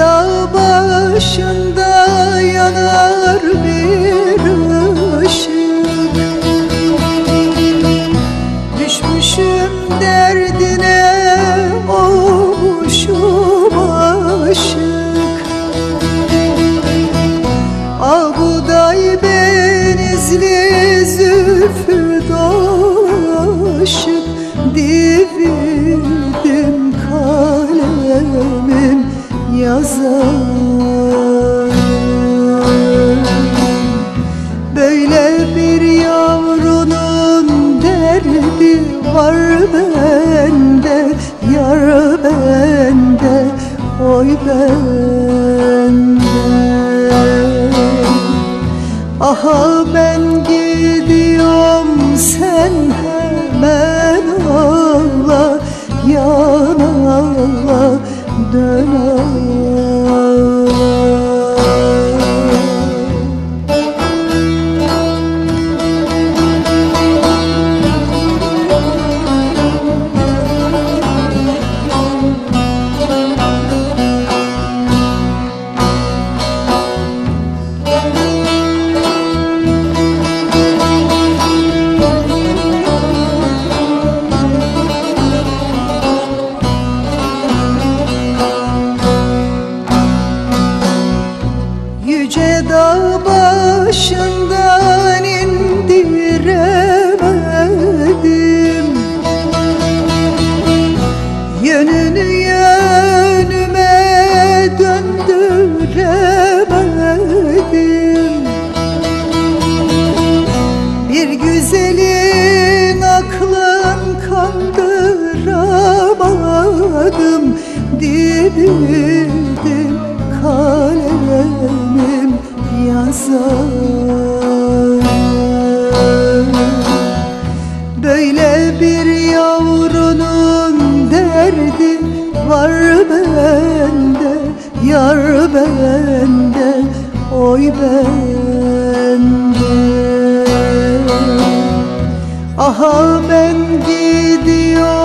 dağ başında yanar. Yazar Böyle bir yavrunun derdi var bende Yar bende, oy bende. Aha ben başından indiremedim. Yönünü yönüme döndüremedim. Bir güzelin aklın kandıramadım. Dibildim kalemim Böyle bir yavrunun derdi var bende Yar bende, oy bende. Aha ben gidiyorum